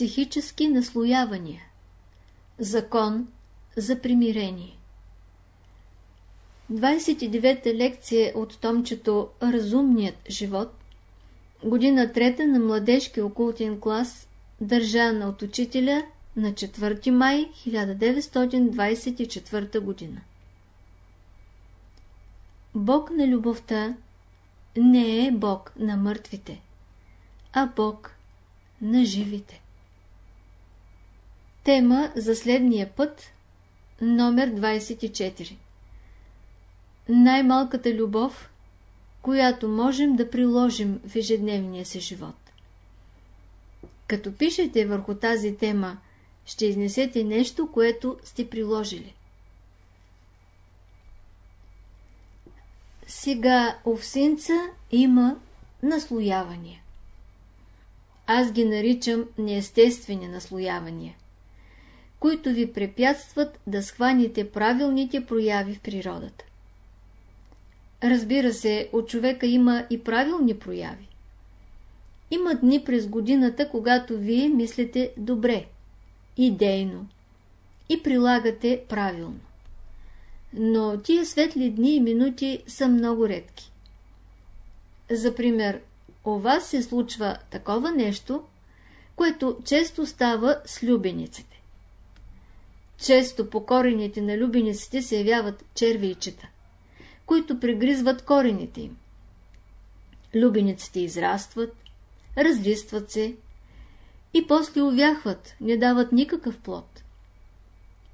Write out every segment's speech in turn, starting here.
психически наслоявания. Закон за примирение 29-та лекция от томчето Разумният живот Година трета на младежки окултен клас държана от учителя на 4 май 1924 година Бог на любовта не е Бог на мъртвите, а Бог на живите. Тема за следния път, номер 24 Най-малката любов, която можем да приложим в ежедневния си живот. Като пишете върху тази тема, ще изнесете нещо, което сте приложили. Сега овсинца има наслоявания. Аз ги наричам неестествени наслоявания, които ви препятстват да схваните правилните прояви в природата. Разбира се, от човека има и правилни прояви. Има дни през годината, когато вие мислите добре, идейно и прилагате правилно. Но тия светли дни и минути са много редки. За пример, у вас се случва такова нещо, което често става с любениците. Често по корените на любениците се явяват червейчета, които пригризват корените им. Любениците израстват, разлистват се и после увяхват, не дават никакъв плод.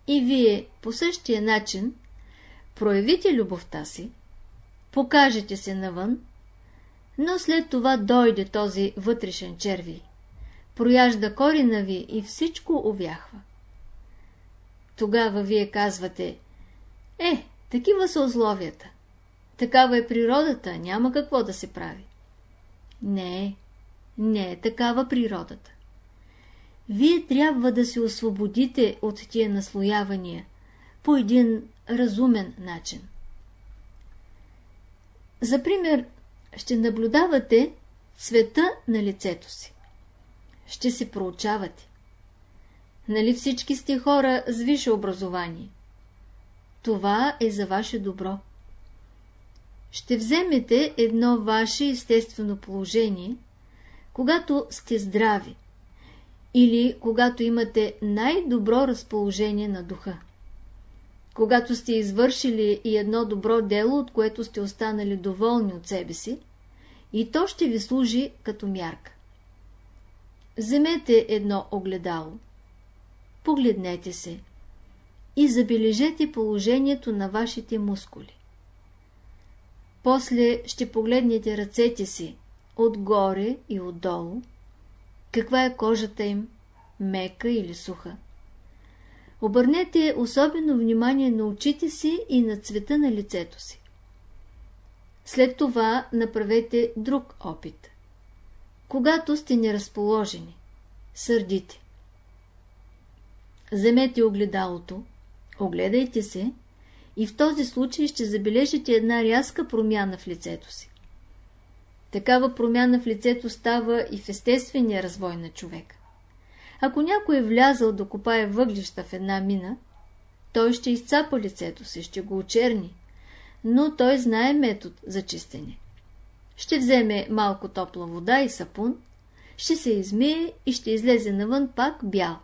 И вие по същия начин проявите любовта си, покажете се навън, но след това дойде този вътрешен черви, прояжда корена ви и всичко увяхва. Тогава вие казвате, е, такива са условията, такава е природата, няма какво да се прави. Не, не е такава природата. Вие трябва да се освободите от тия наслоявания по един разумен начин. За пример, ще наблюдавате цвета на лицето си. Ще се проучавате. Нали всички сте хора с висше образование? Това е за ваше добро. Ще вземете едно ваше естествено положение, когато сте здрави или когато имате най-добро разположение на духа когато сте извършили и едно добро дело, от което сте останали доволни от себе си, и то ще ви служи като мярка. Вземете едно огледало, погледнете се и забележете положението на вашите мускули. После ще погледнете ръцете си отгоре и отдолу, каква е кожата им, мека или суха. Обърнете особено внимание на очите си и на цвета на лицето си. След това направете друг опит. Когато сте неразположени, сърдите. Вземете огледалото, огледайте се и в този случай ще забележите една рязка промяна в лицето си. Такава промяна в лицето става и в естествения развой на човека. Ако някой е влязал да копае въглища в една мина, той ще изцапа лицето си, ще го очерни, но той знае метод за чистене. Ще вземе малко топла вода и сапун, ще се измие и ще излезе навън пак бял.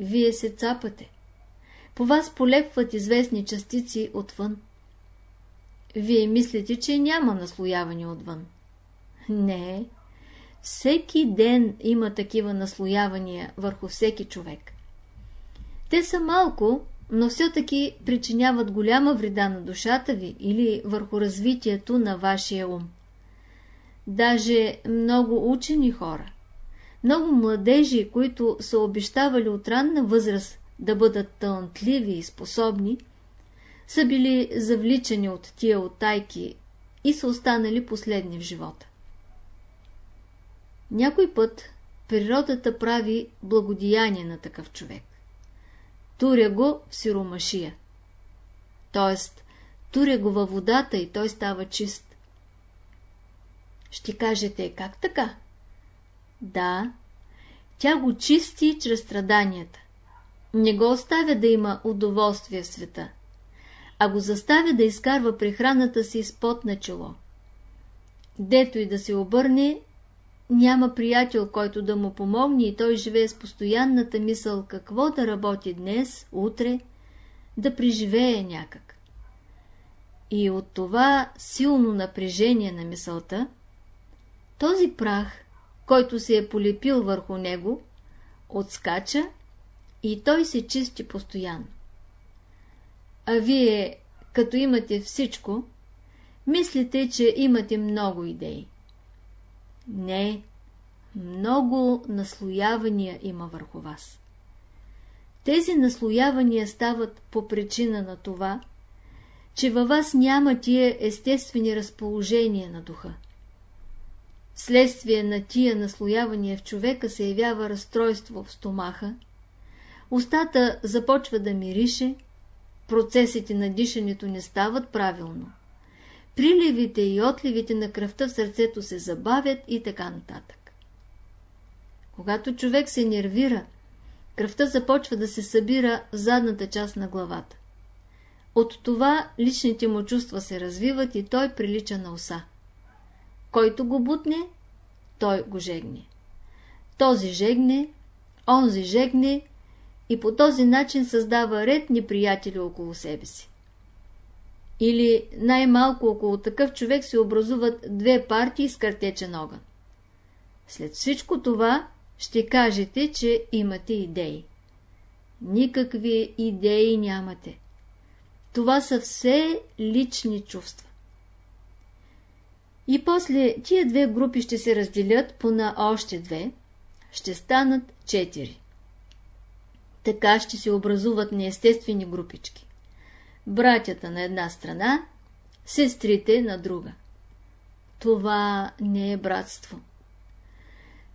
Вие се цапате. По вас полепват известни частици отвън. Вие мислите, че няма наслояване отвън. Не, всеки ден има такива наслоявания върху всеки човек. Те са малко, но все-таки причиняват голяма вреда на душата ви или върху развитието на вашия ум. Даже много учени хора, много младежи, които са обещавали от ранна възраст да бъдат талантливи и способни, са били завличани от тия отайки и са останали последни в живота. Някой път природата прави благодеяние на такъв човек. Туря го в сиромашия. Тоест, туря го във водата и той става чист. Ще кажете, как така? Да, Тя го чисти чрез страданията. Не го оставя да има удоволствие в света, а го заставя да изкарва прехраната си с пот на чело. Дето и да се обърне, няма приятел, който да му помогне и той живее с постоянната мисъл какво да работи днес, утре, да преживее някак. И от това силно напрежение на мисълта, този прах, който се е полепил върху него, отскача и той се чисти постоянно. А вие, като имате всичко, мислите, че имате много идеи. Не, много наслоявания има върху вас. Тези наслоявания стават по причина на това, че във вас няма тия естествени разположения на духа. Следствие на тия наслоявания в човека се явява разстройство в стомаха, устата започва да мирише, процесите на дишането не стават правилно приливите и отливите на кръвта в сърцето се забавят и така нататък. Когато човек се нервира, кръвта започва да се събира в задната част на главата. От това личните му чувства се развиват и той прилича на оса. Който го бутне, той го жегне. Този жегне, онзи жегне и по този начин създава ред неприятели около себе си. Или най-малко около такъв човек се образуват две партии с картечен огън. След всичко това ще кажете, че имате идеи. Никакви идеи нямате. Това са все лични чувства. И после тия две групи ще се разделят по на още две, ще станат четири. Така ще се образуват неестествени групички братята на една страна, сестрите на друга. Това не е братство.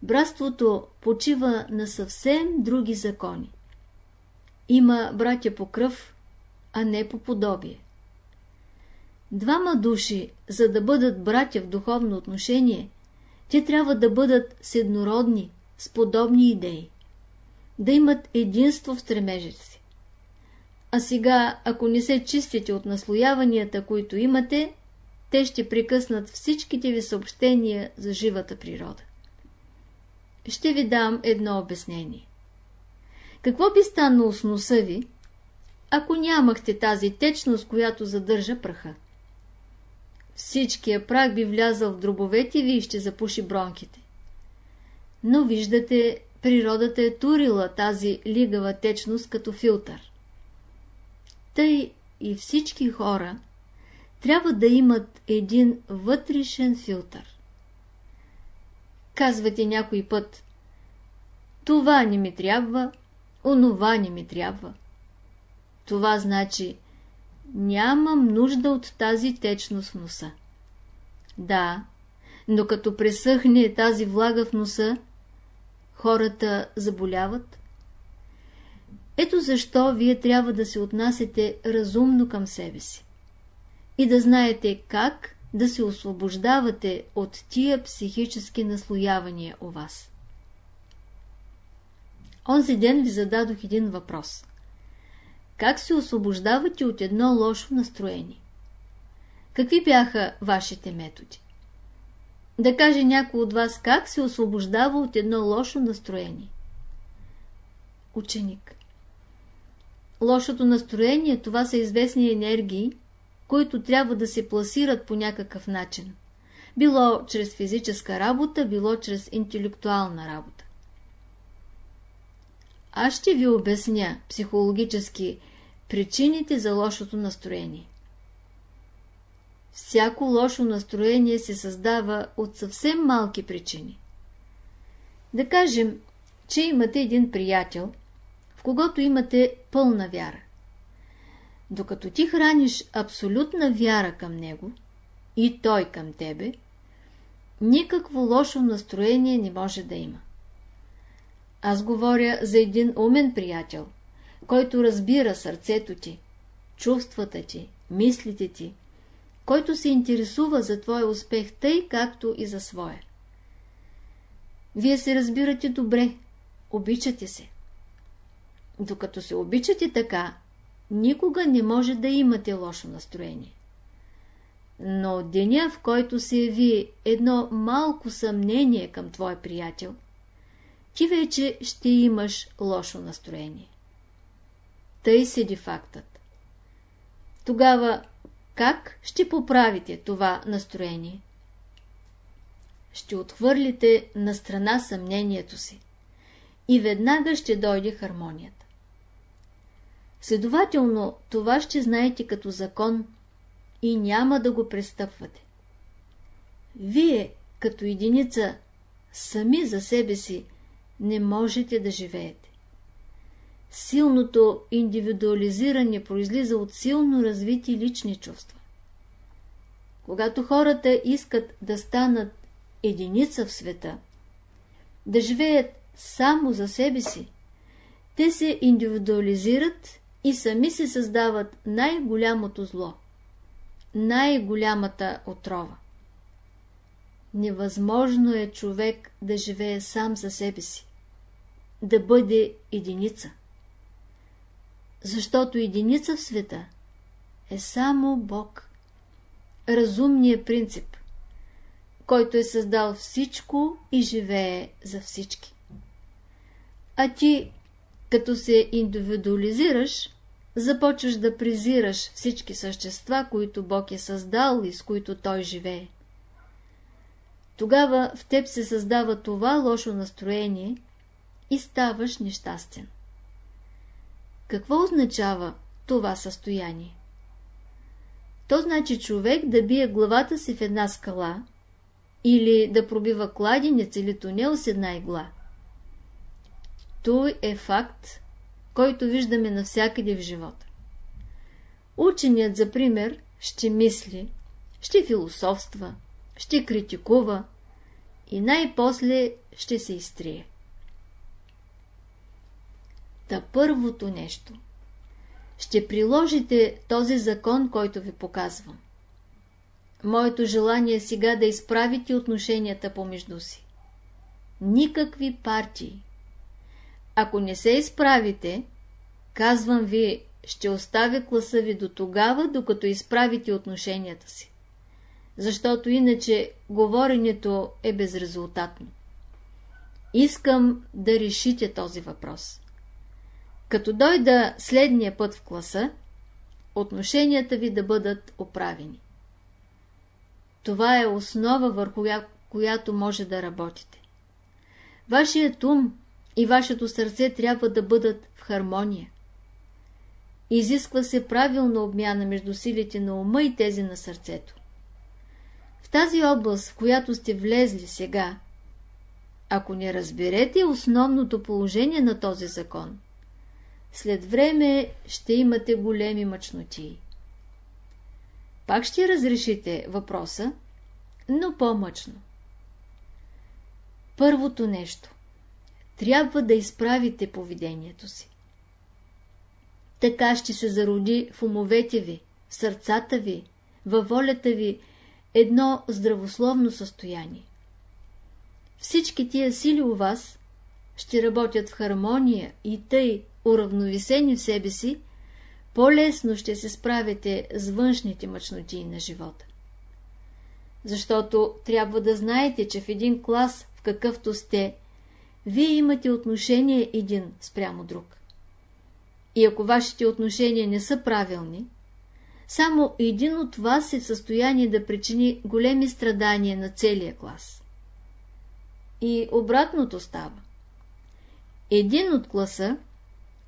Братството почива на съвсем други закони. Има братя по кръв, а не по подобие. Двама души, за да бъдат братя в духовно отношение, те трябва да бъдат с еднородни, с подобни идеи, да имат единство в стремежите си. А сега, ако не се чистите от наслояванията, които имате, те ще прекъснат всичките ви съобщения за живата природа. Ще ви дам едно обяснение. Какво би станало с носа ви, ако нямахте тази течност, която задържа праха? Всичкия прах би влязъл в дробовете ви и ще запуши бронките. Но виждате, природата е турила тази лигава течност като филтър. Тъй и всички хора трябва да имат един вътрешен филтър. Казвате някой път, това не ми трябва, онова не ми трябва. Това значи, нямам нужда от тази течност в носа. Да, но като пресъхне тази влага в носа, хората заболяват, ето защо вие трябва да се отнасяте разумно към себе си и да знаете как да се освобождавате от тия психически наслоявания у вас. Онзи ден ви зададох един въпрос. Как се освобождавате от едно лошо настроение? Какви бяха вашите методи? Да каже някой от вас как се освобождава от едно лошо настроение. Ученик Лошото настроение, това са известни енергии, които трябва да се пласират по някакъв начин. Било чрез физическа работа, било чрез интелектуална работа. Аз ще ви обясня психологически причините за лошото настроение. Всяко лошо настроение се създава от съвсем малки причини. Да кажем, че имате един приятел – когато имате пълна вяра. Докато ти храниш абсолютна вяра към него и той към тебе, никакво лошо настроение не може да има. Аз говоря за един умен приятел, който разбира сърцето ти, чувствата ти, мислите ти, който се интересува за твоя успех тъй, както и за своя. Вие се разбирате добре, обичате се. Докато се обичате така, никога не може да имате лошо настроение. Но деня, в който се яви едно малко съмнение към твой приятел, ти вече ще имаш лошо настроение. Тъй седи фактът. Тогава как ще поправите това настроение? Ще отхвърлите на страна съмнението си и веднага ще дойде хармонията. Следователно, това ще знаете като закон и няма да го престъпвате. Вие, като единица, сами за себе си не можете да живеете. Силното индивидуализиране произлиза от силно развити лични чувства. Когато хората искат да станат единица в света, да живеят само за себе си, те се индивидуализират и сами се създават най-голямото зло, най-голямата отрова. Невъзможно е човек да живее сам за себе си, да бъде единица. Защото единица в света е само Бог. Разумният принцип, който е създал всичко и живее за всички. А ти, като се индивидуализираш, започваш да презираш всички същества, които Бог е създал и с които Той живее. Тогава в теб се създава това лошо настроение и ставаш нещастен. Какво означава това състояние? То значи човек да бие главата си в една скала или да пробива кладенец или тунел с една игла. Той е факт, който виждаме навсякъде в живота. Ученият, за пример, ще мисли, ще философства, ще критикува и най-после ще се изтрие. Та първото нещо. Ще приложите този закон, който ви показвам. Моето желание е сега да изправите отношенията помежду си. Никакви партии. Ако не се изправите, казвам ви, ще оставя класа ви до тогава, докато изправите отношенията си. Защото иначе говоренето е безрезултатно. Искам да решите този въпрос. Като дойда следния път в класа, отношенията ви да бъдат оправени. Това е основа, върху която може да работите. Вашият ум и вашето сърце трябва да бъдат в хармония. Изисква се правилна обмяна между силите на ума и тези на сърцето. Тази област, в която сте влезли сега, ако не разберете основното положение на този закон, след време ще имате големи мъчноти. Пак ще разрешите въпроса, но по-мъчно. Първото нещо. Трябва да изправите поведението си. Така ще се зароди в умовете ви, в сърцата ви, във волята ви едно здравословно състояние. Всички тия сили у вас ще работят в хармония и тъй уравновесени в себе си, по-лесно ще се справите с външните мъчноти на живота. Защото трябва да знаете, че в един клас, в какъвто сте, вие имате отношение един спрямо друг. И ако вашите отношения не са правилни, само един от вас е в състояние да причини големи страдания на целия клас. И обратното става. Един от класа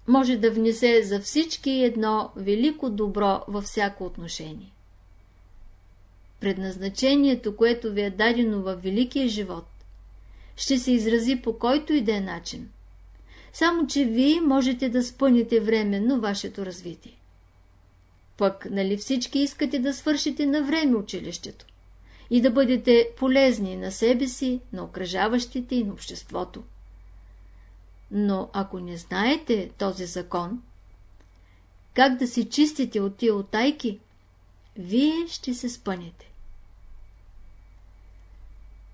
може да внесе за всички едно велико добро във всяко отношение. Предназначението, което ви е дадено във великия живот, ще се изрази по който и да е начин. Само, че вие можете да спънете временно вашето развитие. Пък, нали всички искате да свършите на време училището и да бъдете полезни на себе си, на окръжаващите и на обществото. Но ако не знаете този закон, как да си чистите от тия отайки, вие ще се спънете.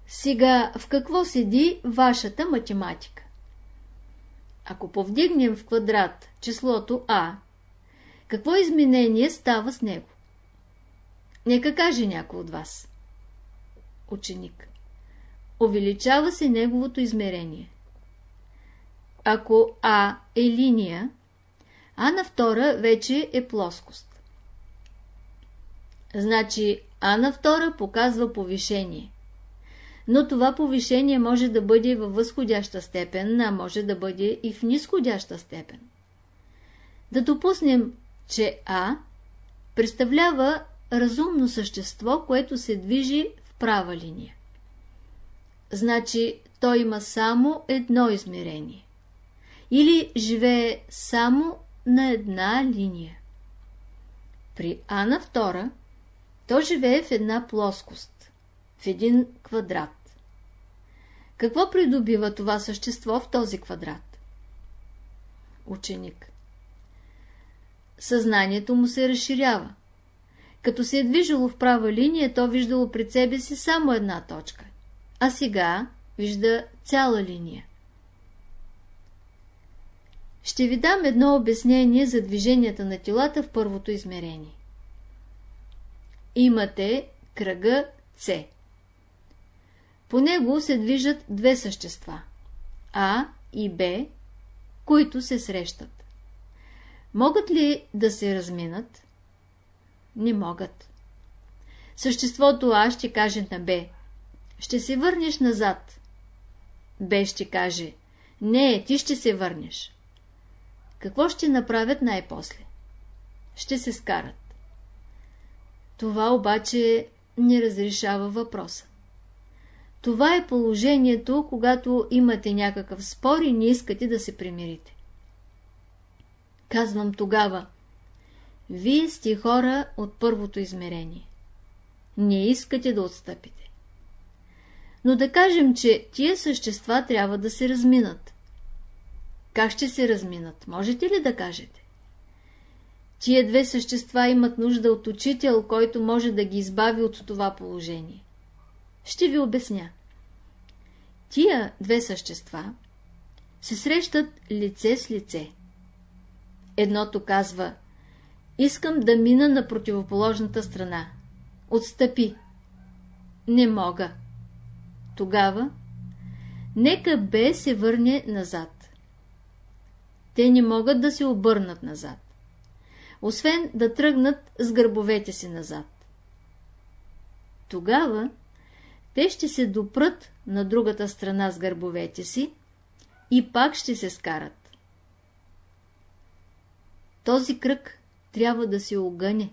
Сега в какво седи вашата математика? Ако повдигнем в квадрат числото А, какво изменение става с него? Нека каже някой от вас. Ученик. Увеличава се неговото измерение. Ако А е линия, А на втора вече е плоскост. Значи А на втора показва повишение. Но това повишение може да бъде във възходяща степен, а може да бъде и в нисходяща степен. Да допуснем, че А представлява разумно същество, което се движи в права линия. Значи той има само едно измерение. Или живее само на една линия. При А на втора то живее в една плоскост, в един квадрат. Какво придобива това същество в този квадрат? Ученик. Съзнанието му се разширява. Като се е движило в права линия, то виждало пред себе си само една точка, а сега вижда цяла линия. Ще ви дам едно обяснение за движенията на телата в първото измерение. Имате кръга С. По него се движат две същества А и Б, които се срещат. Могат ли да се разминат? Не могат. Съществото А ще каже на Б. Ще се върнеш назад. Б ще каже. Не, ти ще се върнеш. Какво ще направят най-после? Ще се скарат. Това обаче не разрешава въпроса. Това е положението, когато имате някакъв спор и не искате да се примирите. Казвам тогава, вие сте хора от първото измерение. Не искате да отстъпите. Но да кажем, че тия същества трябва да се разминат. Как ще се разминат? Можете ли да кажете? Тия две същества имат нужда от учител, който може да ги избави от това положение. Ще ви обясня. Тия две същества се срещат лице с лице. Едното казва Искам да мина на противоположната страна. Отстъпи. Не мога. Тогава нека Б се върне назад. Те не могат да се обърнат назад. Освен да тръгнат с гърбовете си назад. Тогава те ще се допрат на другата страна с гърбовете си и пак ще се скарат. Този кръг трябва да се огъне,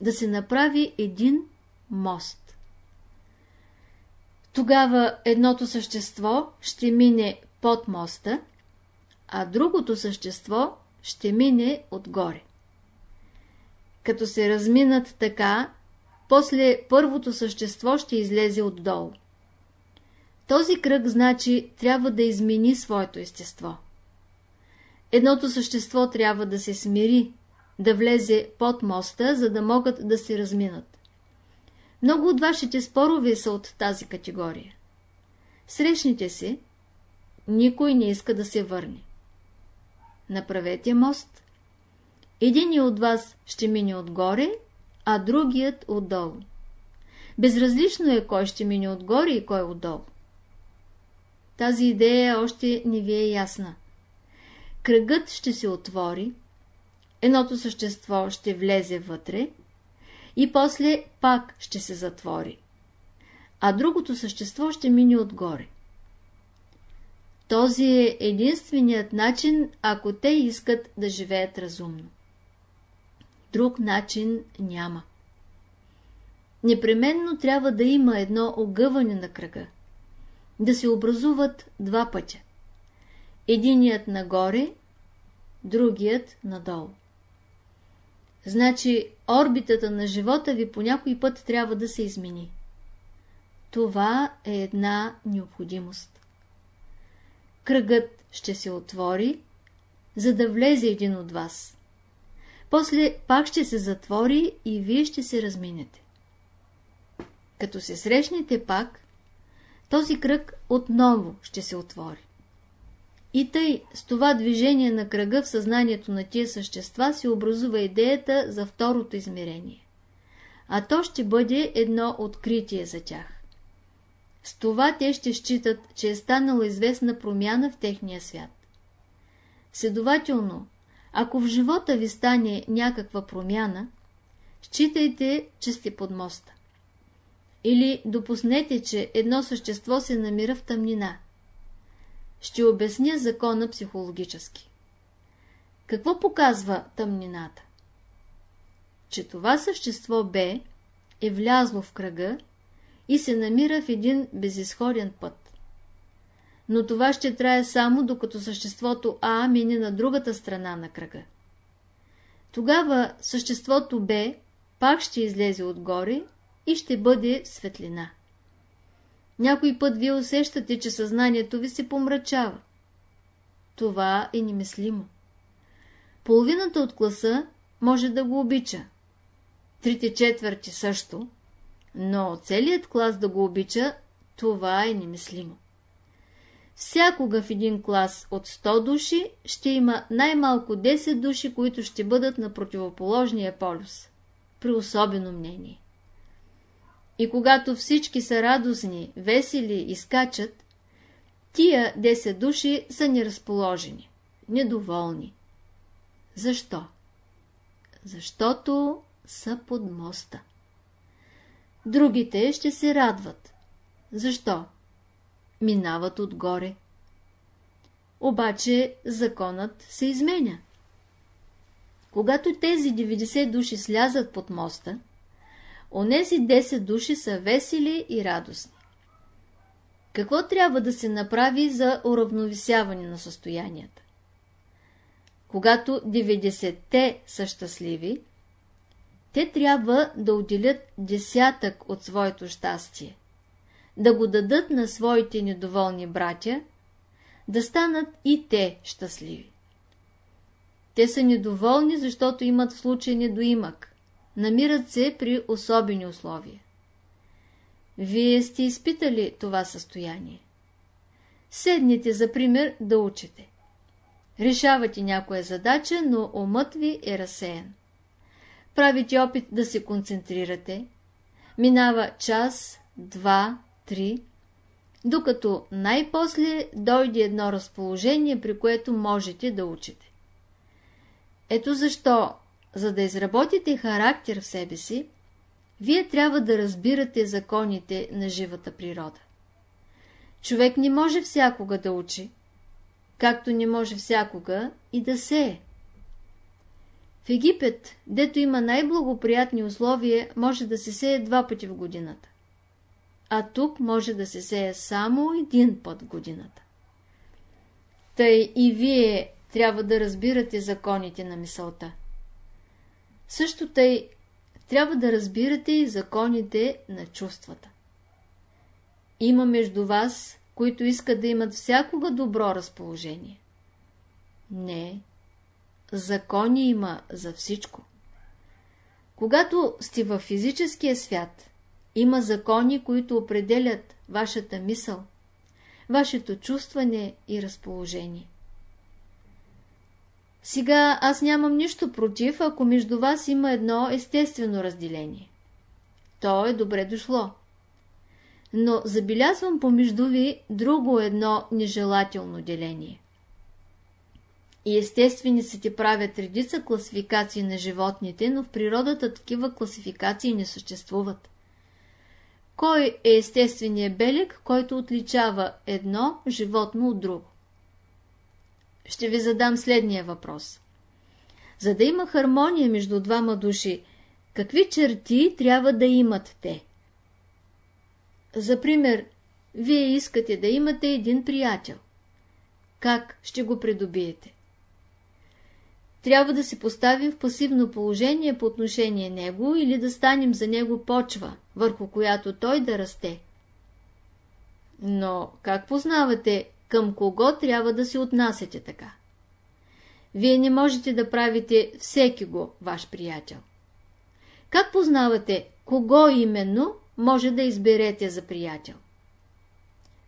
да се направи един мост. Тогава едното същество ще мине под моста, а другото същество ще мине отгоре. Като се разминат така, после първото същество ще излезе отдолу. Този кръг значи трябва да измени своето естество. Едното същество трябва да се смири, да влезе под моста, за да могат да се разминат. Много от вашите спорове са от тази категория. Срещните се, никой не иска да се върне. Направете мост. Един от вас ще мине отгоре, а другият отдолу. Безразлично е кой ще мине отгоре и кой отдолу. Тази идея още не ви е ясна. Кръгът ще се отвори, едното същество ще влезе вътре и после пак ще се затвори, а другото същество ще мине отгоре. Този е единственият начин, ако те искат да живеят разумно. Друг начин няма. Непременно трябва да има едно огъване на кръга. Да се образуват два пътя. Единият нагоре, другият надолу. Значи орбитата на живота ви по някой път трябва да се измени. Това е една необходимост. Кръгът ще се отвори, за да влезе един от вас. После пак ще се затвори и вие ще се разминете. Като се срещнете пак, този кръг отново ще се отвори. И тъй, с това движение на кръга в съзнанието на тия същества се образува идеята за второто измерение. А то ще бъде едно откритие за тях. С това те ще считат, че е станала известна промяна в техния свят. Следователно, ако в живота ви стане някаква промяна, считайте, че сте под моста. Или допуснете, че едно същество се намира в тъмнина. Ще обясня закона психологически. Какво показва тъмнината? Че това същество Б е влязло в кръга и се намира в един безисходен път. Но това ще трае само докато съществото А мине на другата страна на кръга. Тогава съществото Б пак ще излезе отгоре и ще бъде светлина. Някой път вие усещате, че съзнанието ви се помрачава. Това е немислимо. Половината от класа може да го обича. Трите четвърти също, но целият клас да го обича, това е немислимо. Всякога в един клас от 100 души ще има най-малко 10 души, които ще бъдат на противоположния полюс, при особено мнение. И когато всички са радостни, весели и скачат, тия 10 души са неразположени, недоволни. Защо? Защото са под моста. Другите ще се радват. Защо? Минават отгоре. Обаче законът се изменя. Когато тези 90 души слязат под моста, онези 10 души са весели и радостни. Какво трябва да се направи за уравновисяване на състоянията? Когато 90-те са щастливи, те трябва да отделят десятък от своето щастие, да го дадат на своите недоволни братя, да станат и те щастливи. Те са недоволни, защото имат в случай недоимък, намират се при особени условия. Вие сте изпитали това състояние. Седните, за пример, да учите. Решавате някоя задача, но умът ви е разсеян правите опит да се концентрирате. Минава час, два, три, докато най-после дойде едно разположение, при което можете да учите. Ето защо, за да изработите характер в себе си, вие трябва да разбирате законите на живата природа. Човек не може всякога да учи, както не може всякога и да сее. В Египет, дето има най-благоприятни условия, може да се сее два пъти в годината. А тук може да се сее само един път в годината. Тъй и вие трябва да разбирате законите на мисълта. Също тъй трябва да разбирате и законите на чувствата. Има между вас, които искат да имат всякога добро разположение. Не, закони има за всичко. Когато сте в физическия свят, има закони, които определят вашата мисъл, вашето чувстване и разположение. Сега аз нямам нищо против, ако между вас има едно естествено разделение. То е добре дошло. Но забелязвам помежду ви друго едно нежелателно деление – и естествениците правят редица класификации на животните, но в природата такива класификации не съществуват. Кой е естественият белег, който отличава едно животно от друго? Ще ви задам следния въпрос. За да има хармония между двама души, какви черти трябва да имат те? За пример, вие искате да имате един приятел. Как ще го придобиете? трябва да се поставим в пасивно положение по отношение него или да станем за него почва, върху която той да расте. Но как познавате към кого трябва да се отнасяте така? Вие не можете да правите всеки го ваш приятел. Как познавате кого именно може да изберете за приятел?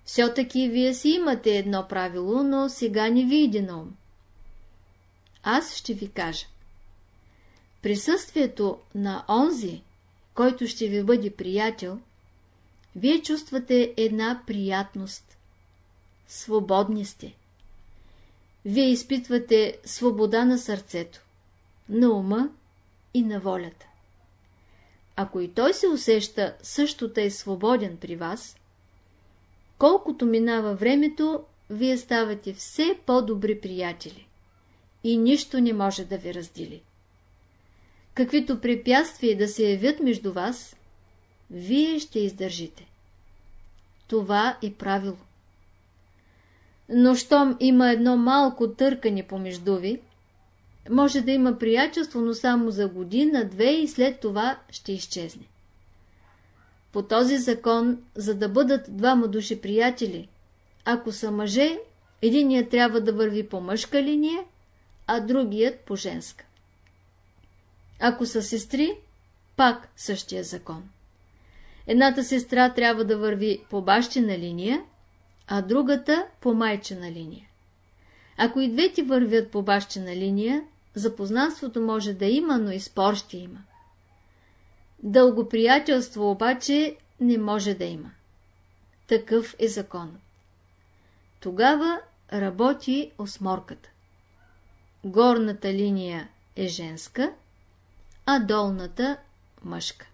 Все-таки вие си имате едно правило, но сега не ви иде на ум. Аз ще ви кажа. Присъствието на онзи, който ще ви бъде приятел, вие чувствате една приятност. Свободни сте. Вие изпитвате свобода на сърцето, на ума и на волята. Ако и той се усеща същото е свободен при вас, колкото минава времето, вие ставате все по-добри приятели и нищо не може да ви раздели. Каквито препятствия да се явят между вас, вие ще издържите. Това е правило. Но щом има едно малко търкане помежду ви, може да има приятелство, но само за година, две и след това ще изчезне. По този закон, за да бъдат двама души приятели, ако са мъже, единият трябва да върви по мъжка линия, а другият по женска. Ако са сестри, пак същия закон. Едната сестра трябва да върви по бащина линия, а другата по майчина линия. Ако и двете вървят по бащина линия, запознанството може да има, но и спор ще има. Дълго приятелство обаче не може да има. Такъв е законът. Тогава работи осморката. Горната линия е женска, а долната мъжка.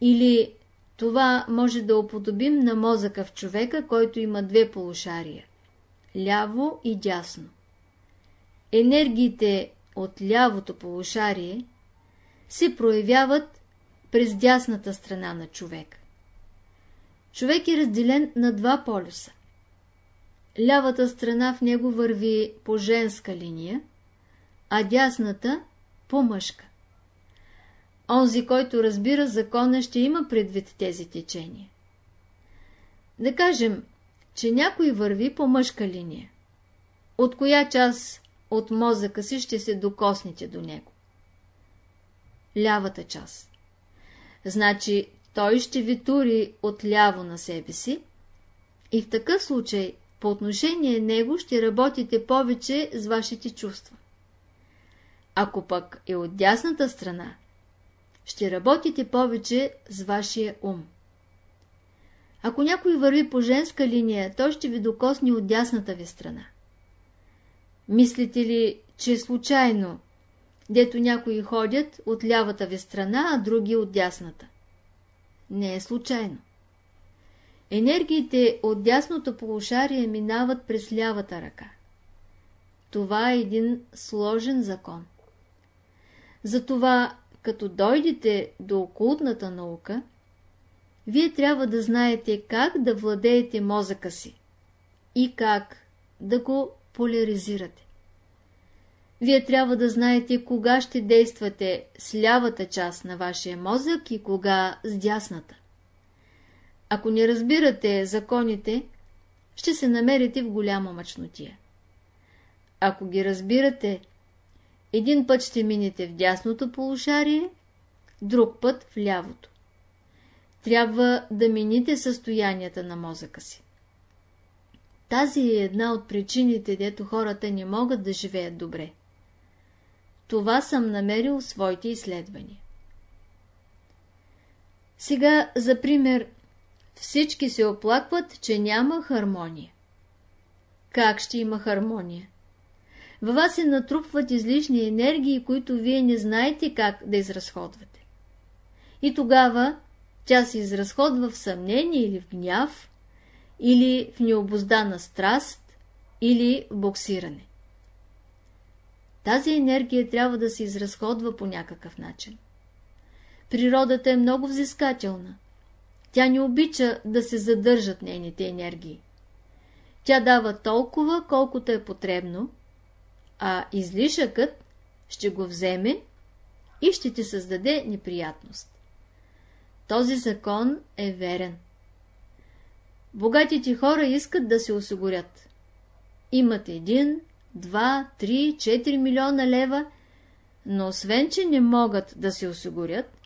Или това може да уподобим на мозъка в човека, който има две полушария – ляво и дясно. Енергиите от лявото полушарие се проявяват през дясната страна на човек. Човек е разделен на два полюса. Лявата страна в него върви по женска линия, а дясната по мъжка. Онзи, който разбира закона, ще има предвид тези течения. Да кажем, че някой върви по мъжка линия. От коя част от мозъка си ще се докоснете до него? Лявата част. Значи той ще ви тури от ляво на себе си и в такъв случай по отношение него ще работите повече с вашите чувства. Ако пък е от дясната страна, ще работите повече с вашия ум. Ако някой върви по женска линия, той ще ви докосне от дясната ви страна. Мислите ли, че е случайно, дето някои ходят от лявата ви страна, а други от дясната? Не е случайно. Енергиите от дясното полушарие минават през лявата ръка. Това е един сложен закон. Затова като дойдете до окултната наука, вие трябва да знаете как да владеете мозъка си и как да го поляризирате. Вие трябва да знаете кога ще действате с лявата част на вашия мозък и кога с дясната. Ако не разбирате законите, ще се намерите в голяма мъчнотия. Ако ги разбирате, един път ще минете в дясното полушарие, друг път в лявото. Трябва да мините състоянията на мозъка си. Тази е една от причините, дето хората не могат да живеят добре. Това съм намерил в своите изследвания. Сега, за пример, всички се оплакват, че няма хармония. Как ще има хармония? Във вас се натрупват излишни енергии, които вие не знаете как да изразходвате. И тогава тя се изразходва в съмнение или в гняв, или в необоздана страст, или в боксиране. Тази енергия трябва да се изразходва по някакъв начин. Природата е много взискателна. Тя не обича да се задържат нейните енергии. Тя дава толкова, колкото е потребно, а излишъкът ще го вземе и ще ти създаде неприятност. Този закон е верен. Богатите хора искат да се осигурят. Имат един, два, три, четири милиона лева, но освен, че не могат да се осигурят,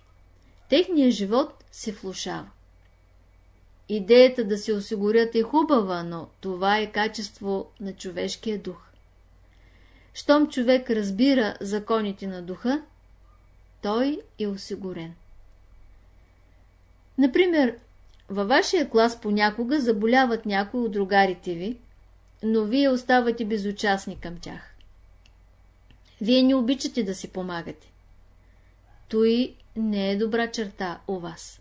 техният живот се влушава. идеята да се осигурят е хубава, но това е качество на човешкия дух. Щом човек разбира законите на духа, той е осигурен. Например, във вашия клас понякога заболяват някои от другарите ви, но вие оставате безучастни към тях. Вие не обичате да си помагате. Той не е добра черта у вас.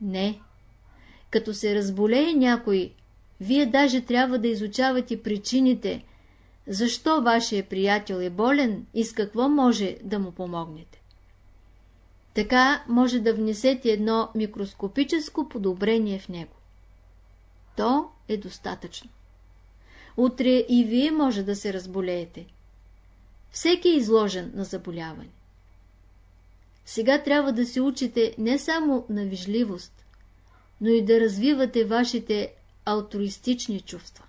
Не. Като се разболее някой, вие даже трябва да изучавате причините, защо вашия приятел е болен и с какво може да му помогнете. Така може да внесете едно микроскопическо подобрение в него. То е достатъчно. Утре и вие може да се разболеете. Всеки е изложен на заболяване. Сега трябва да се учите не само на вижливост, но и да развивате вашите алтруистични чувства.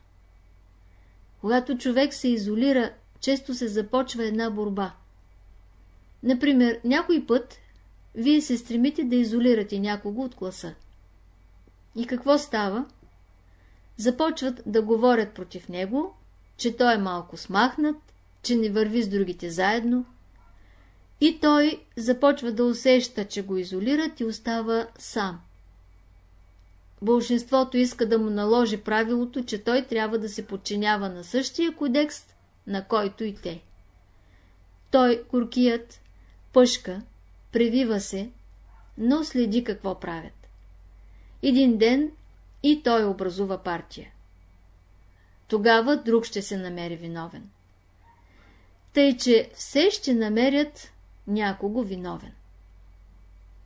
Когато човек се изолира, често се започва една борба. Например, някой път вие се стремите да изолирате някого от класа. И какво става? Започват да говорят против него, че той е малко смахнат, че не върви с другите заедно. И той започва да усеща, че го изолират и остава сам. Бълшинството иска да му наложи правилото, че той трябва да се подчинява на същия кодекс, на който и те. Той, куркият, пъшка, превива се, но следи какво правят. Един ден и той образува партия. Тогава друг ще се намери виновен. Тъй, че все ще намерят някого виновен.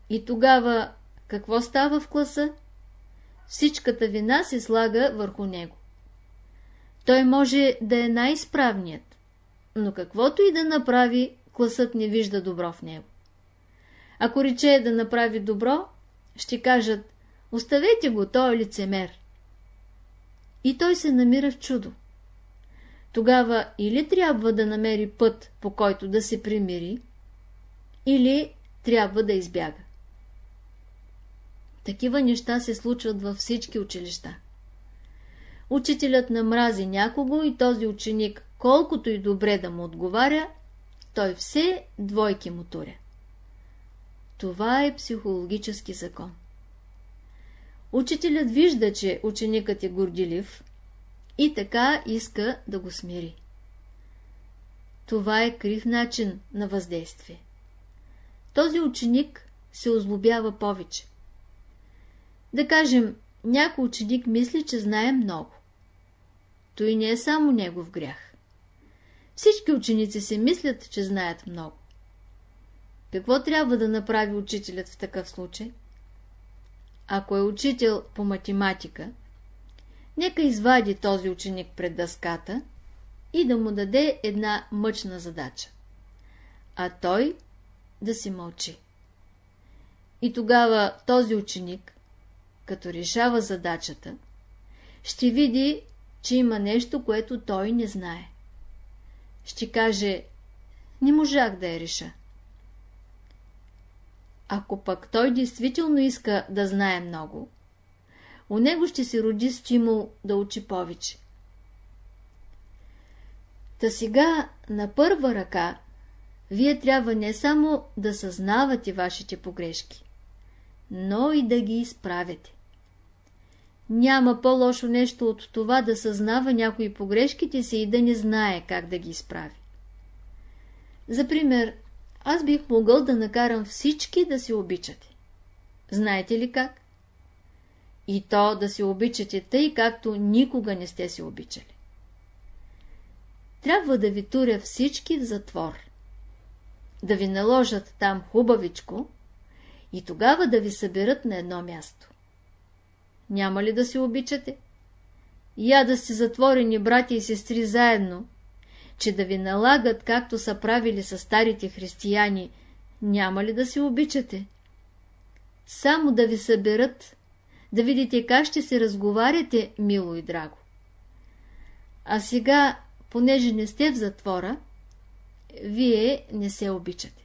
И тогава какво става в класа? Всичката вина се слага върху него. Той може да е най-справният, но каквото и да направи, класът не вижда добро в него. Ако рече да направи добро, ще кажат, оставете го, той е лицемер. И той се намира в чудо. Тогава или трябва да намери път, по който да се примири, или трябва да избяга. Такива неща се случват във всички училища. Учителят намрази някого и този ученик, колкото и добре да му отговаря, той все двойки му туря. Това е психологически закон. Учителят вижда, че ученикът е гордилив и така иска да го смири. Това е крив начин на въздействие. Този ученик се озлобява повече. Да кажем, някой ученик мисли, че знае много. Той не е само негов грях. Всички ученици се мислят, че знаят много. Какво трябва да направи учителят в такъв случай? Ако е учител по математика, нека извади този ученик пред дъската и да му даде една мъчна задача. А той да си мълчи. И тогава този ученик, като решава задачата, ще види, че има нещо, което той не знае. Ще каже, не можах да я реша. Ако пък той действително иска да знае много, у него ще се роди стимул да учи повече. Та сега на първа ръка вие трябва не само да съзнавате вашите погрешки, но и да ги изправяте. Няма по-лошо нещо от това да съзнава някои погрешките си и да не знае как да ги изправи. За пример, аз бих могъл да накарам всички да се обичате. Знаете ли как? И то да се обичате тъй, както никога не сте се обичали. Трябва да ви туря всички в затвор. Да ви наложат там хубавичко и тогава да ви съберат на едно място. Няма ли да се обичате? Я да сте затворени братя и сестри заедно, че да ви налагат, както са правили с старите християни, няма ли да се обичате? Само да ви съберат, да видите как ще се разговаряте, мило и драго. А сега, понеже не сте в затвора, вие не се обичате.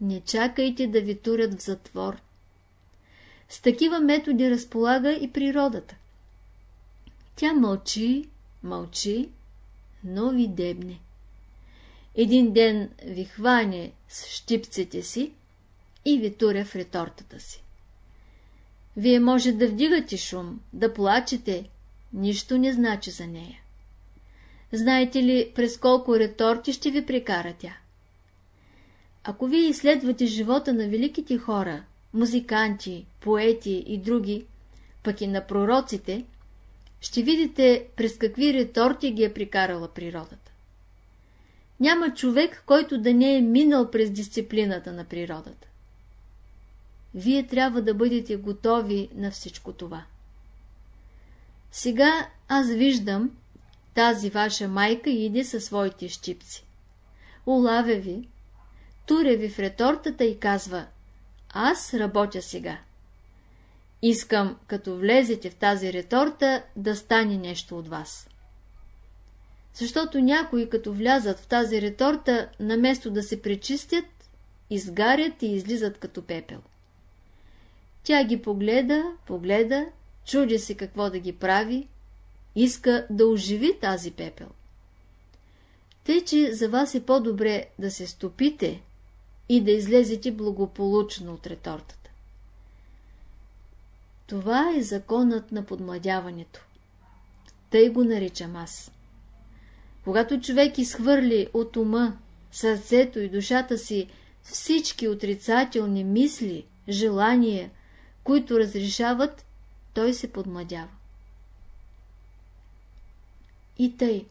Не чакайте да ви турят в затвор. С такива методи разполага и природата. Тя мълчи, мълчи, но ви дебне. Един ден ви хване с щипците си и ви туря в ретортата си. Вие може да вдигате шум, да плачете, нищо не значи за нея. Знаете ли през колко реторти ще ви прекара тя? Ако вие изследвате живота на великите хора, музиканти, поети и други, пък и на пророците, ще видите през какви реторти ги е прикарала природата. Няма човек, който да не е минал през дисциплината на природата. Вие трябва да бъдете готови на всичко това. Сега аз виждам, тази ваша майка иде със своите щипци. Улавя ви, туря ви в ретортата и казва, аз работя сега. Искам, като влезете в тази реторта, да стане нещо от вас. Защото някои, като влязат в тази реторта, наместо да се пречистят, изгарят и излизат като пепел. Тя ги погледа, погледа, чуди се какво да ги прави, иска да оживи тази пепел. Тъй, че за вас е по-добре да се стопите и да излезете благополучно от ретортата. Това е законът на подмладяването. Тъй го наричам аз. Когато човек изхвърли от ума, сърцето и душата си всички отрицателни мисли, желания, които разрешават, той се подмладява. И тъй.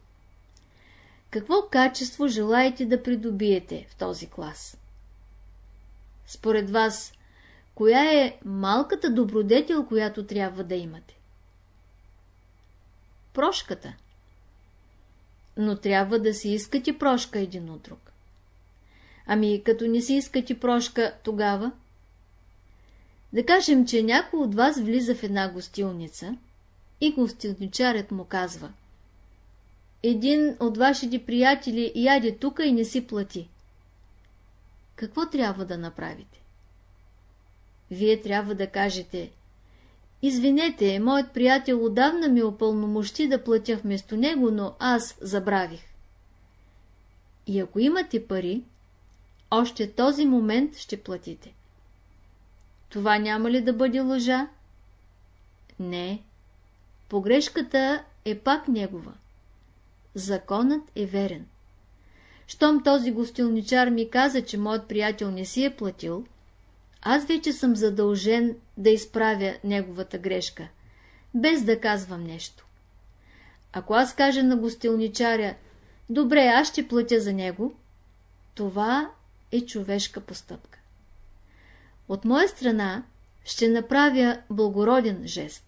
Какво качество желаете да придобиете в този клас? Според вас, коя е малката добродетел, която трябва да имате? Прошката. Но трябва да си искате прошка един от друг. Ами, като не си искате прошка, тогава? Да кажем, че някой от вас влиза в една гостилница и гостилничарят му казва Един от вашите приятели яде тука и не си плати. Какво трябва да направите? Вие трябва да кажете Извинете, моят приятел отдавна ми опълномощи да платя вместо него, но аз забравих. И ако имате пари, още този момент ще платите. Това няма ли да бъде лъжа? Не. Погрешката е пак негова. Законът е верен. Щом този гостилничар ми каза, че моят приятел не си е платил, аз вече съм задължен да изправя неговата грешка, без да казвам нещо. Ако аз кажа на гостилничаря, добре, аз ще платя за него, това е човешка постъпка. От моя страна ще направя благороден жест.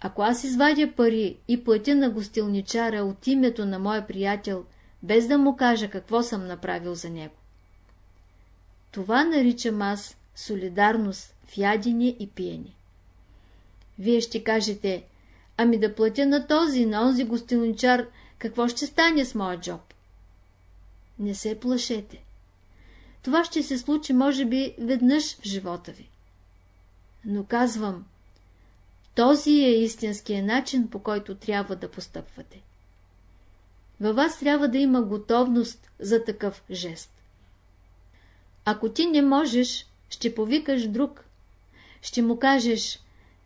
Ако аз извадя пари и платя на гостилничара от името на моя приятел, без да му кажа какво съм направил за него. Това наричам аз солидарност в ядене и пиене. Вие ще кажете, ами да платя на този, на онзи гостилничар, какво ще стане с моя джоб? Не се плашете. Това ще се случи, може би, веднъж в живота ви. Но казвам, този е истинския начин, по който трябва да постъпвате. Във вас трябва да има готовност за такъв жест. Ако ти не можеш, ще повикаш друг. Ще му кажеш,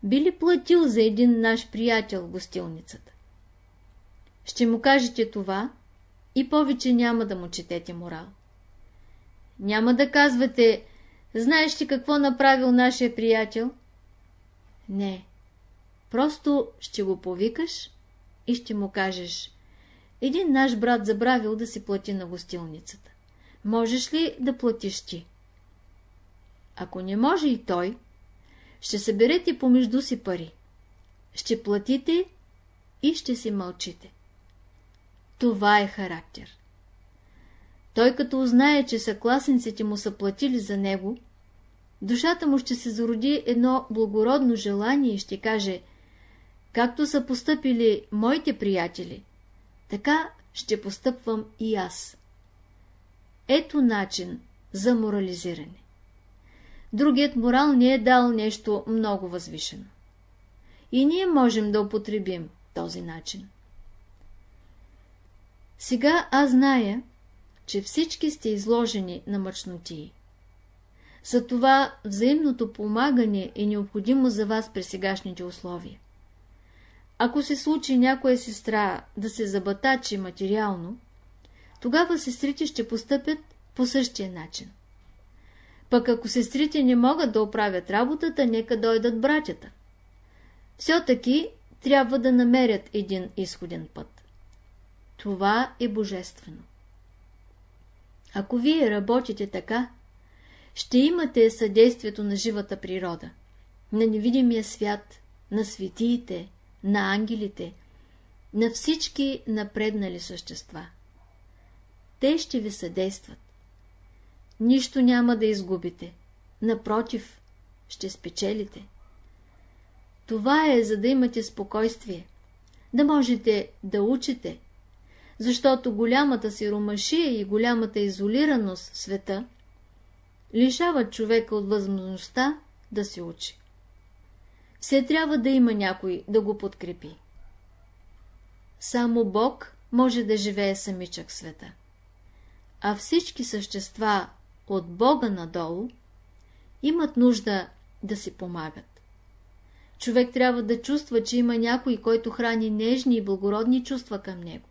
би ли платил за един наш приятел гостилницата? Ще му кажете това и повече няма да му четете морал. Няма да казвате, знаеш ли какво направил нашия приятел? Не. Просто ще го повикаш и ще му кажеш, един наш брат забравил да си плати на гостилницата. Можеш ли да платиш ти? Ако не може и той, ще съберете помежду си пари. Ще платите и ще си мълчите. Това е характер. Той като узнае, че съкласниците му са платили за него, душата му ще се зароди едно благородно желание и ще каже, както са постъпили моите приятели, така ще постъпвам и аз. Ето начин за морализиране. другият морал ни е дал нещо много възвишено. И ние можем да употребим този начин. Сега аз зная, че всички сте изложени на мъчнотии. Затова взаимното помагане е необходимо за вас при сегашните условия. Ако се случи някоя сестра да се забатачи материално, тогава сестрите ще постъпят по същия начин. Пък ако сестрите не могат да оправят работата, нека дойдат братята. Все-таки трябва да намерят един изходен път. Това е божествено. Ако вие работите така, ще имате съдействието на живата природа, на невидимия свят, на светиите, на ангелите, на всички напреднали същества. Те ще ви съдействат. Нищо няма да изгубите. Напротив, ще спечелите. Това е за да имате спокойствие, да можете да учите, защото голямата сиромашия и голямата изолираност в света лишават човека от възможността да се учи. Все трябва да има някой да го подкрепи. Само Бог може да живее самичък в света. А всички същества от Бога надолу имат нужда да си помагат. Човек трябва да чувства, че има някой, който храни нежни и благородни чувства към него.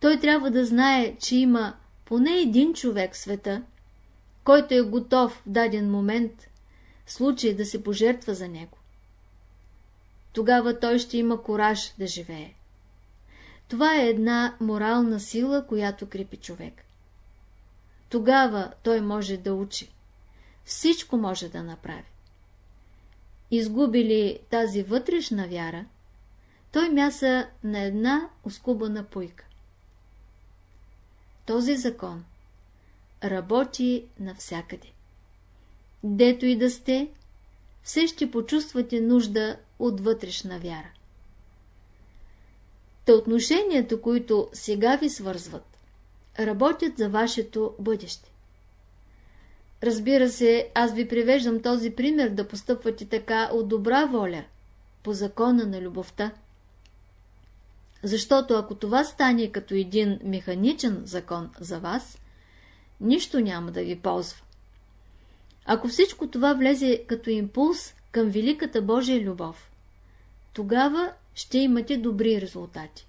Той трябва да знае, че има поне един човек в света, който е готов в даден момент, случай да се пожертва за него. Тогава той ще има кораж да живее. Това е една морална сила, която крепи човек. Тогава той може да учи. Всичко може да направи. Изгубили тази вътрешна вяра, той мяса на една оскубана пуйка. Този закон работи навсякъде. Дето и да сте, все ще почувствате нужда от вътрешна вяра. Та отношенията, които сега ви свързват, работят за вашето бъдеще. Разбира се, аз ви привеждам този пример да постъпвате така от добра воля, по закона на любовта. Защото ако това стане като един механичен закон за вас, нищо няма да ви ползва. Ако всичко това влезе като импулс към великата Божия любов, тогава ще имате добри резултати.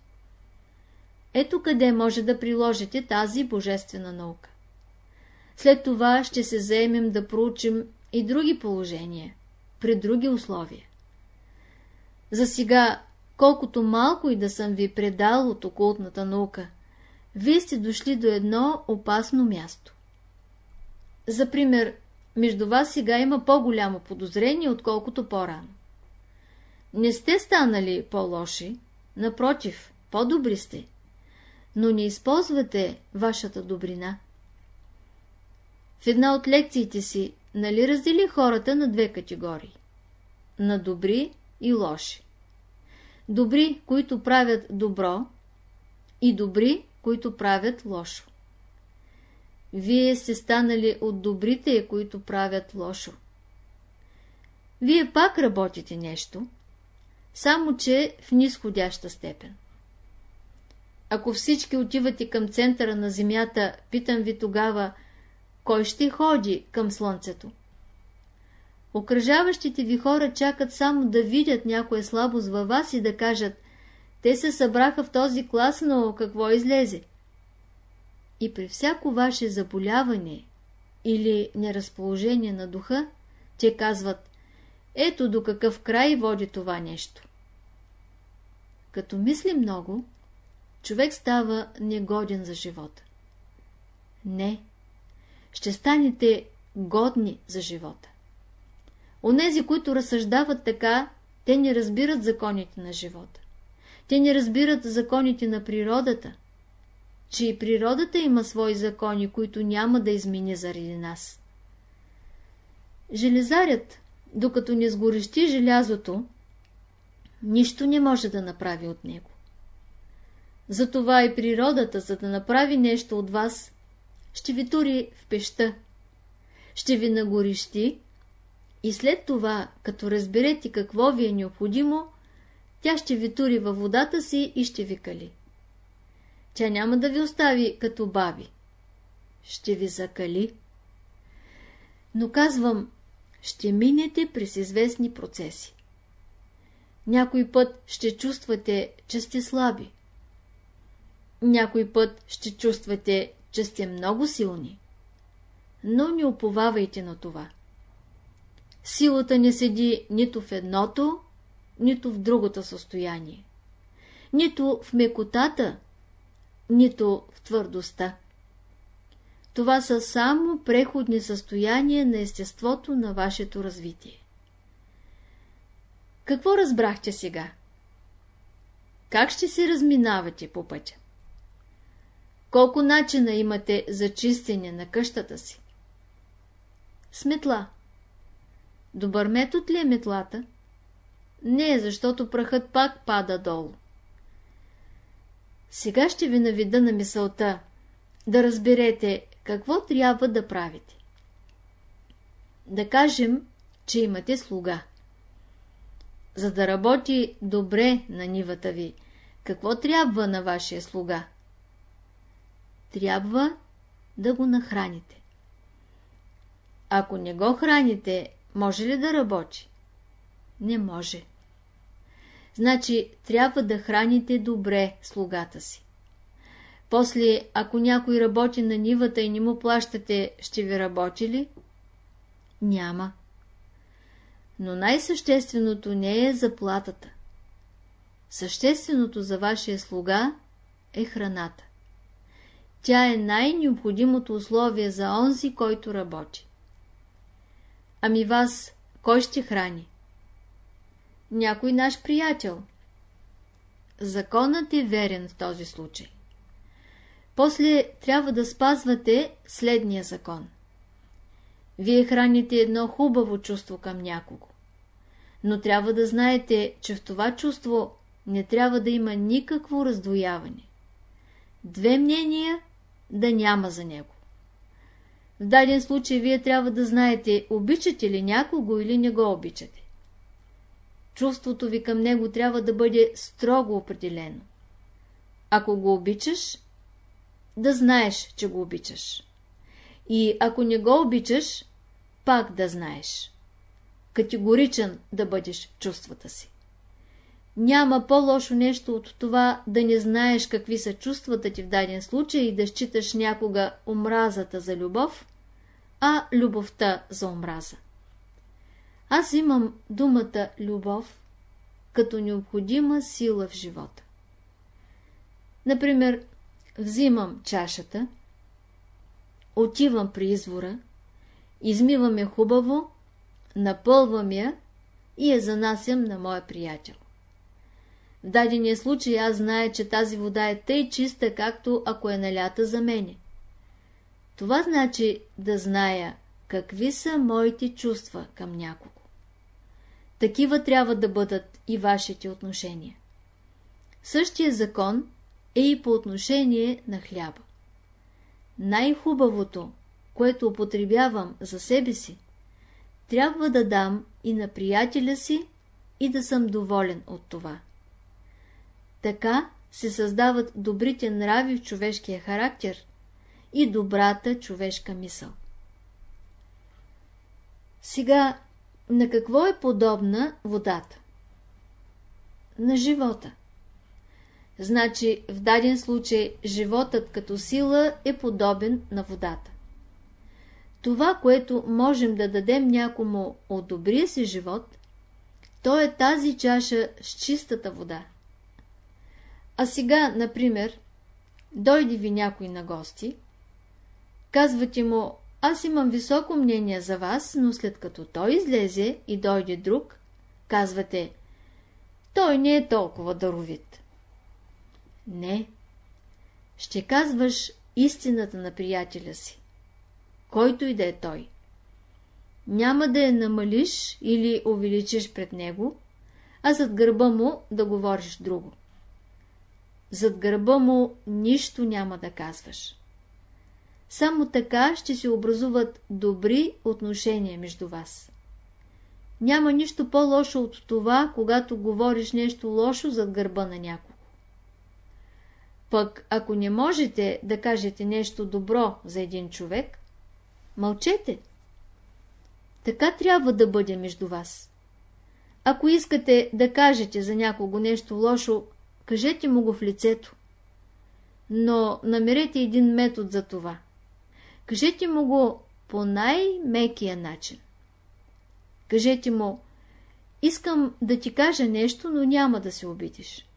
Ето къде може да приложите тази божествена наука. След това ще се заемем да проучим и други положения, при други условия. За сега, колкото малко и да съм ви предал от окултната наука, вие сте дошли до едно опасно място. За пример, между вас сега има по-голямо подозрение, отколкото по-рано. Не сте станали по-лоши, напротив, по-добри сте, но не използвате вашата добрина. В една от лекциите си, нали раздели хората на две категории? На добри и лоши. Добри, които правят добро, и добри, които правят лошо. Вие сте станали от добрите, които правят лошо. Вие пак работите нещо, само че в нисходяща степен. Ако всички отивате към центъра на Земята, питам ви тогава, кой ще ходи към Слънцето? Окръжаващите ви хора чакат само да видят някоя слабост във вас и да кажат, те се събраха в този клас, но какво излезе? И при всяко ваше заболяване или неразположение на духа, те казват, ето до какъв край води това нещо. Като мисли много, човек става негоден за живота. Не, ще станете годни за живота. Онези, които разсъждават така, те не разбират законите на живота. Те не разбират законите на природата, че и природата има свои закони, които няма да измени заради нас. Железарят, докато не сгорещи желязото, нищо не може да направи от него. Затова и природата, за да направи нещо от вас, ще ви тури в пеща, ще ви нагорещи, И след това, като разберете какво ви е необходимо, тя ще ви тури във водата си и ще ви кали. Тя няма да ви остави като баби. Ще ви закали. Но казвам, ще минете през известни процеси. Някой път ще чувствате, че сте слаби. Някой път ще чувствате, че сте много силни. Но не уповавайте на това. Силата не седи нито в едното, нито в другото състояние. Нито в мекотата, нито в твърдостта. Това са само преходни състояния на естеството на вашето развитие. Какво разбрахте сега? Как ще се разминавате по пътя? Колко начина имате за чистене на къщата си? Сметла. Добър метод ли е метлата? Не, защото прахът пак пада долу. Сега ще ви навида на мисълта, да разберете какво трябва да правите. Да кажем, че имате слуга. За да работи добре на нивата ви, какво трябва на вашия слуга? Трябва да го нахраните. Ако не го храните, може ли да работи? Не може. Значи трябва да храните добре слугата си. После, ако някой работи на нивата и не му плащате, ще ви работи ли? Няма. Но най-същественото не е заплатата. Същественото за вашия слуга е храната. Тя е най-необходимото условие за онзи, който работи. Ами вас, кой ще храни? Някой наш приятел. Законът е верен в този случай. После трябва да спазвате следния закон. Вие храните едно хубаво чувство към някого. Но трябва да знаете, че в това чувство не трябва да има никакво раздвояване. Две мнения да няма за него. В даден случай вие трябва да знаете, обичате ли някого или не го обичате. Чувството ви към него трябва да бъде строго определено. Ако го обичаш, да знаеш, че го обичаш. И ако не го обичаш, пак да знаеш. Категоричен да бъдеш чувствата си. Няма по-лошо нещо от това да не знаеш какви са чувствата ти в даден случай и да считаш някога омразата за любов, а любовта за омраза. Аз имам думата любов като необходима сила в живота. Например, взимам чашата, отивам при извора, измивам я хубаво, напълвам я и я занасям на моя приятел. В дадения случай аз зная, че тази вода е тъй чиста, както ако е налята за мене. Това значи да зная какви са моите чувства към някого. Такива трябва да бъдат и вашите отношения. Същия закон е и по отношение на хляба. Най-хубавото, което употребявам за себе си, трябва да дам и на приятеля си и да съм доволен от това. Така се създават добрите нрави в човешкия характер и добрата човешка мисъл. Сега, на какво е подобна водата? На живота. Значи, в даден случай, животът като сила е подобен на водата. Това, което можем да дадем някому от добрия си живот, то е тази чаша с чистата вода. А сега, например, дойде ви някой на гости, казвате му, аз имам високо мнение за вас, но след като той излезе и дойде друг, казвате, той не е толкова даровит. Не. Ще казваш истината на приятеля си, който и да е той. Няма да я намалиш или увеличиш пред него, а зад гърба му да говориш друго. Зад гърба му нищо няма да казваш. Само така ще се образуват добри отношения между вас. Няма нищо по-лошо от това, когато говориш нещо лошо зад гърба на някого. Пък, ако не можете да кажете нещо добро за един човек, мълчете. Така трябва да бъде между вас. Ако искате да кажете за някого нещо лошо, кажете му го в лицето. Но намерете един метод за това. Кажете му го по най-мекия начин. Кажете му, искам да ти кажа нещо, но няма да се обидиш.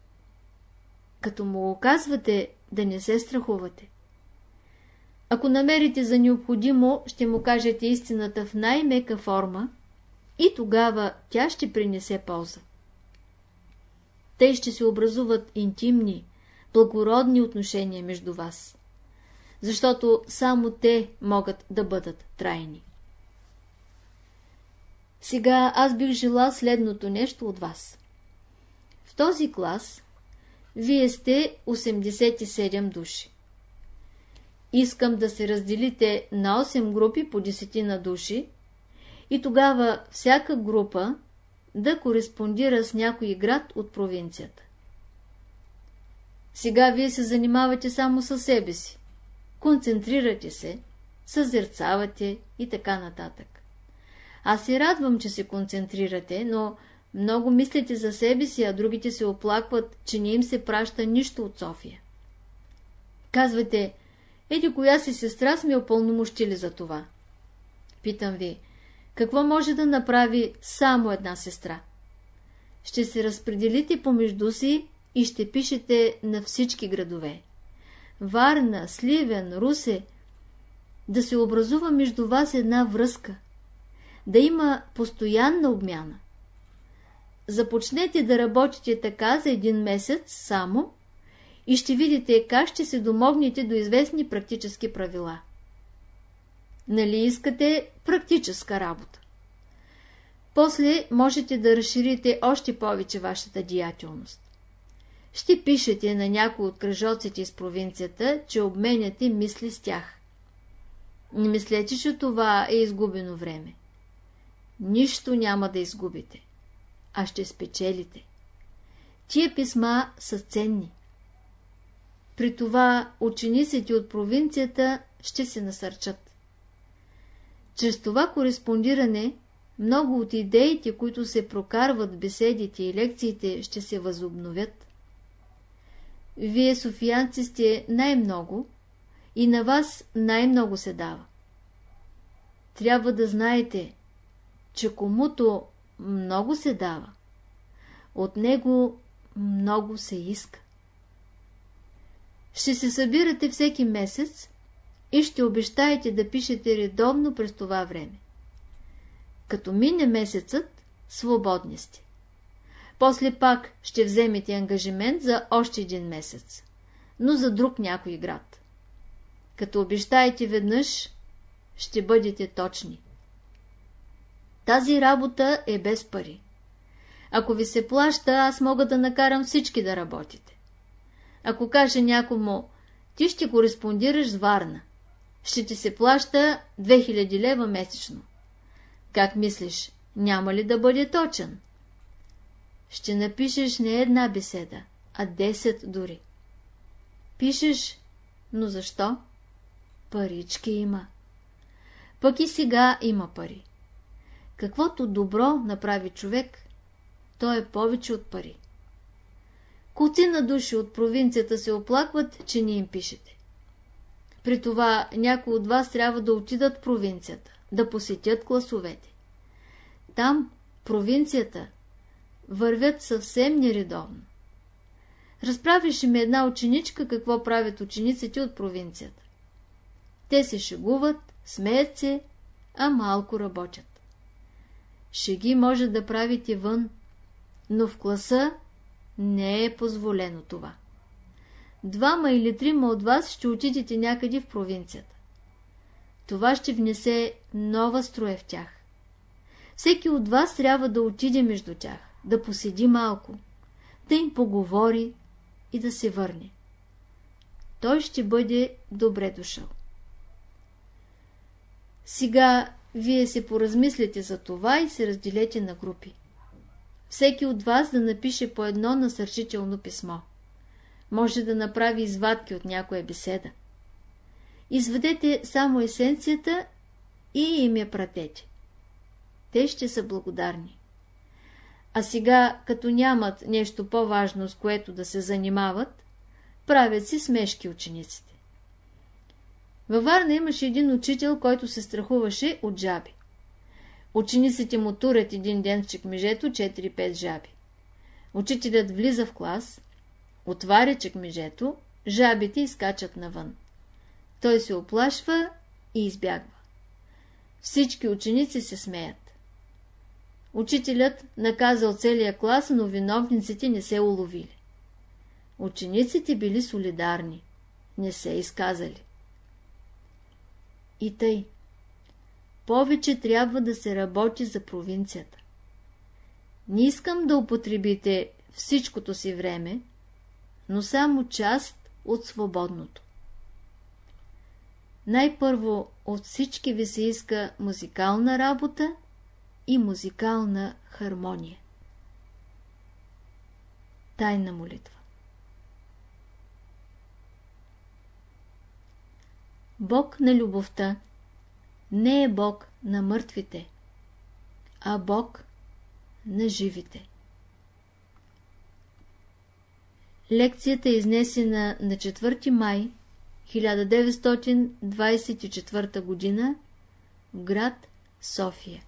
Като му го казвате, да не се страхувате. Ако намерите за необходимо, ще му кажете истината в най-мека форма и тогава тя ще принесе полза. Те ще се образуват интимни, благородни отношения между вас, защото само те могат да бъдат трайни. Сега аз бих желал следното нещо от вас. В този клас вие сте 87 души. Искам да се разделите на 8 групи по 10 на души и тогава всяка група да кореспондира с някой град от провинцията. Сега вие се занимавате само със себе си. Концентрирате се, съзерцавате и така нататък. Аз се радвам, че се концентрирате, но много мислите за себе си, а другите се оплакват, че не им се праща нищо от София. Казвате, еди коя си сестра сме опълномощили за това. Питам ви, какво може да направи само една сестра? Ще се разпределите помежду си и ще пишете на всички градове. Варна, Сливен, Русе, да се образува между вас една връзка, да има постоянна обмяна. Започнете да работите така за един месец само и ще видите как ще се домогнете до известни практически правила. Нали искате практическа работа? После можете да разширите още повече вашата деятелност. Ще пишете на някой от кръжоците из провинцията, че обменяте мисли с тях. Не мислете, че това е изгубено време. Нищо няма да изгубите, а ще спечелите. Тия писма са ценни. При това учениците от провинцията ще се насърчат. Чрез това кореспондиране много от идеите, които се прокарват в беседите и лекциите, ще се възобновят. Вие, софиянци, сте най-много и на вас най-много се дава. Трябва да знаете, че комуто много се дава, от него много се иска. Ще се събирате всеки месец и ще обещаете да пишете редовно през това време. Като мине месецът, свободни сте. После пак ще вземете ангажимент за още един месец, но за друг някой град. Като обещаете веднъж, ще бъдете точни. Тази работа е без пари. Ако ви се плаща, аз мога да накарам всички да работите. Ако каже някому, ти ще кореспондираш с Варна, ще ти се плаща 2000 лева месечно. Как мислиш, няма ли да бъде точен? Ще напишеш не една беседа, а 10 дори. Пишеш, но защо? Парички има. Пък и сега има пари. Каквото добро направи човек, то е повече от пари. Куци на души от провинцията се оплакват, че не им пишете. При това някои от вас трябва да отидат в провинцията, да посетят класовете. Там, провинцията, вървят съвсем нередовно. Разправише ми една ученичка какво правят учениците от провинцията. Те се шегуват, смеят се, а малко работят. Шеги може да правите вън, но в класа не е позволено това. Двама или трима от вас ще отидете някъде в провинцията. Това ще внесе нова строя в тях. Всеки от вас трябва да отиде между тях, да поседи малко, да им поговори и да се върне. Той ще бъде добре дошъл. Сега вие си поразмислите за това и се разделете на групи. Всеки от вас да напише по едно насърчително писмо. Може да направи извадки от някоя беседа. Изведете само есенцията и им я пратете. Те ще са благодарни. А сега, като нямат нещо по-важно, с което да се занимават, правят си смешки учениците. Във Варна имаше един учител, който се страхуваше от жаби. Учениците му турят един ден в чекмежето 4-5 жаби. Учителят влиза в клас, отваря чекмежето, жабите изкачат навън. Той се оплашва и избягва. Всички ученици се смеят. Учителят наказал целия клас, но виновниците не се уловили. Учениците били солидарни, не се изказали. И тъй. Повече трябва да се работи за провинцията. Не искам да употребите всичкото си време, но само част от свободното. Най-първо от всички ви се иска музикална работа и музикална хармония. Тайна молитва Бог на любовта не е Бог на мъртвите, а Бог на живите. Лекцията е изнесена на 4 май 1924 г. в град София.